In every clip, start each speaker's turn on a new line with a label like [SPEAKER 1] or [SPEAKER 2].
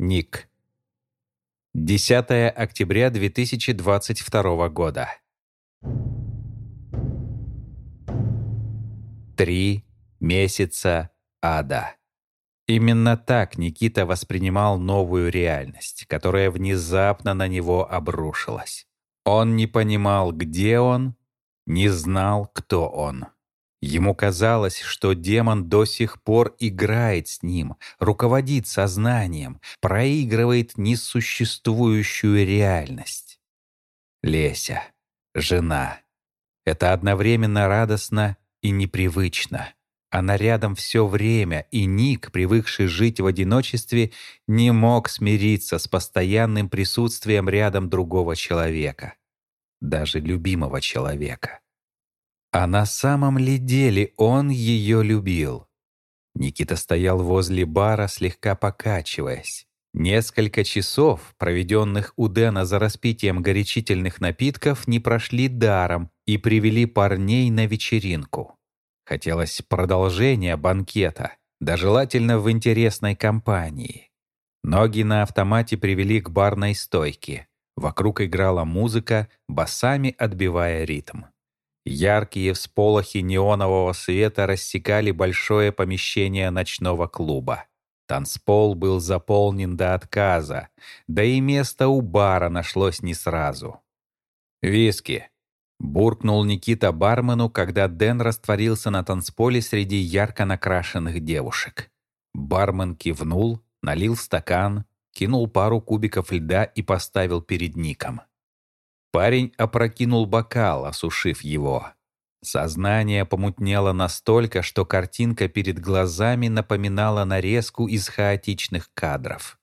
[SPEAKER 1] Ник. 10 октября 2022 года. Три месяца ада. Именно так Никита воспринимал новую реальность, которая внезапно на него обрушилась. Он не понимал, где он, не знал, кто он. Ему казалось, что демон до сих пор играет с ним, руководит сознанием, проигрывает несуществующую реальность. Леся, жена. Это одновременно радостно и непривычно. Она рядом все время, и Ник, привыкший жить в одиночестве, не мог смириться с постоянным присутствием рядом другого человека, даже любимого человека. А на самом ли деле он ее любил? Никита стоял возле бара, слегка покачиваясь. Несколько часов, проведенных у Дэна за распитием горячительных напитков, не прошли даром и привели парней на вечеринку. Хотелось продолжения банкета, да желательно в интересной компании. Ноги на автомате привели к барной стойке. Вокруг играла музыка, басами отбивая ритм. Яркие всполохи неонового света рассекали большое помещение ночного клуба. Танцпол был заполнен до отказа, да и место у бара нашлось не сразу. «Виски», — буркнул Никита бармену, когда Дэн растворился на танцполе среди ярко накрашенных девушек. Бармен кивнул, налил стакан, кинул пару кубиков льда и поставил перед Ником. Парень опрокинул бокал, осушив его. Сознание помутнело настолько, что картинка перед глазами напоминала нарезку из хаотичных кадров.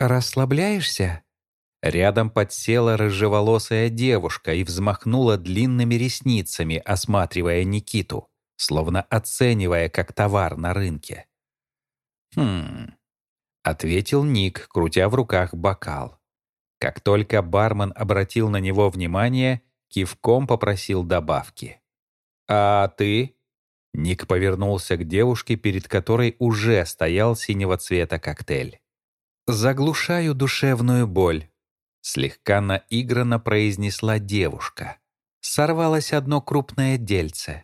[SPEAKER 2] «Расслабляешься?»
[SPEAKER 1] Рядом подсела рыжеволосая девушка и взмахнула длинными ресницами, осматривая Никиту, словно оценивая как товар на рынке. «Хм...» — ответил Ник, крутя в руках бокал. Как только бармен обратил на него внимание, кивком попросил добавки. «А ты?» Ник повернулся к девушке, перед которой уже стоял синего цвета коктейль.
[SPEAKER 2] «Заглушаю душевную боль», — слегка наигранно произнесла девушка. Сорвалось одно крупное дельце.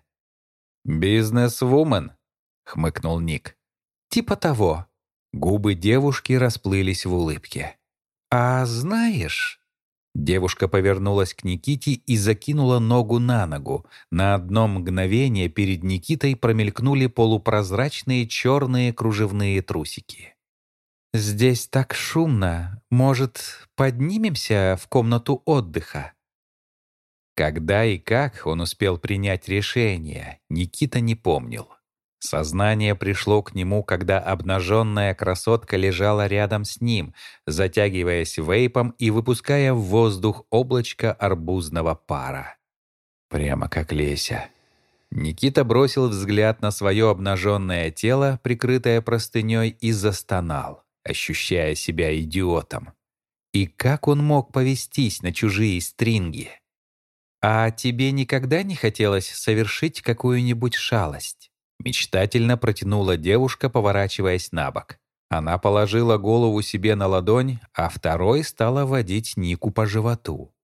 [SPEAKER 1] «Бизнес-вумен», — хмыкнул Ник.
[SPEAKER 2] «Типа того».
[SPEAKER 1] Губы девушки расплылись в улыбке.
[SPEAKER 2] «А знаешь...»
[SPEAKER 1] Девушка повернулась к Никите и закинула ногу на ногу. На одно мгновение перед Никитой промелькнули полупрозрачные черные кружевные трусики.
[SPEAKER 2] «Здесь так шумно. Может, поднимемся в комнату отдыха?»
[SPEAKER 1] Когда и как он успел принять решение, Никита не помнил. Сознание пришло к нему, когда обнаженная красотка лежала рядом с ним, затягиваясь вейпом и выпуская в воздух облачко арбузного пара. Прямо как Леся. Никита бросил взгляд на свое обнаженное тело, прикрытое простыней, и застонал, ощущая себя идиотом. И как он мог повестись на чужие стринги?
[SPEAKER 2] «А тебе никогда не хотелось совершить какую-нибудь шалость?»
[SPEAKER 1] Мечтательно протянула девушка, поворачиваясь на бок. Она положила голову себе на ладонь, а второй стала водить Нику по животу.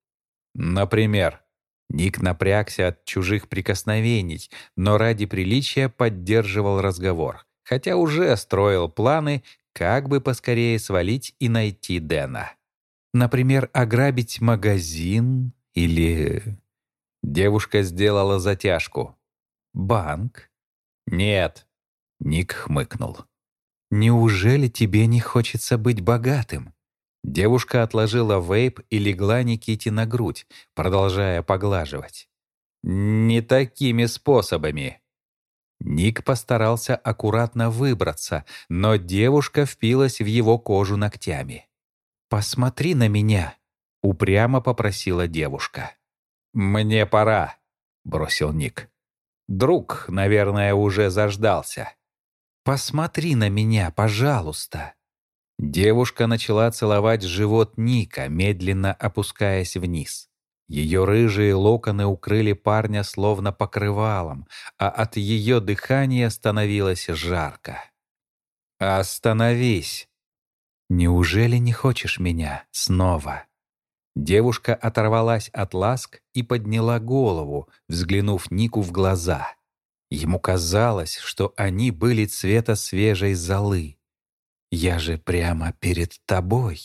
[SPEAKER 1] Например, Ник напрягся от чужих прикосновений, но ради приличия поддерживал разговор, хотя уже строил планы, как бы поскорее свалить и найти Дэна. Например, ограбить магазин или... Девушка сделала затяжку. Банк? «Нет», — Ник хмыкнул.
[SPEAKER 2] «Неужели тебе не хочется быть богатым?»
[SPEAKER 1] Девушка отложила вейп и легла Никите на грудь, продолжая поглаживать. «Не такими способами». Ник постарался аккуратно выбраться, но девушка впилась в его кожу ногтями.
[SPEAKER 2] «Посмотри на меня», —
[SPEAKER 1] упрямо попросила девушка. «Мне пора», — бросил Ник. Друг, наверное, уже заждался.
[SPEAKER 2] «Посмотри на меня, пожалуйста».
[SPEAKER 1] Девушка начала целовать живот Ника, медленно опускаясь вниз. Ее рыжие локоны укрыли парня словно покрывалом, а от ее дыхания становилось жарко. «Остановись!»
[SPEAKER 2] Неужели не хочешь меня снова?»
[SPEAKER 1] Девушка оторвалась от ласк и подняла голову, взглянув Нику в глаза. Ему казалось, что они были цвета свежей золы. «Я же прямо перед тобой».